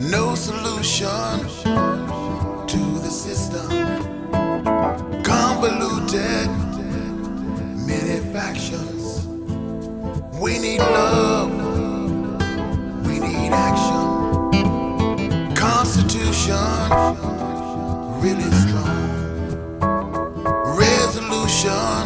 No solution to the system. Convoluted, many factions. We need love. We need action. Constitution really strong. Resolution.